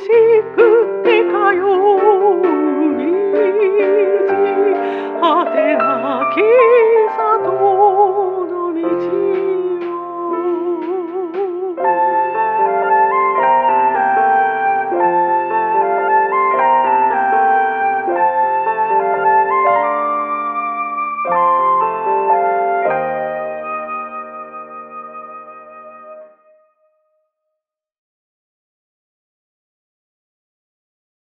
しくてかよ。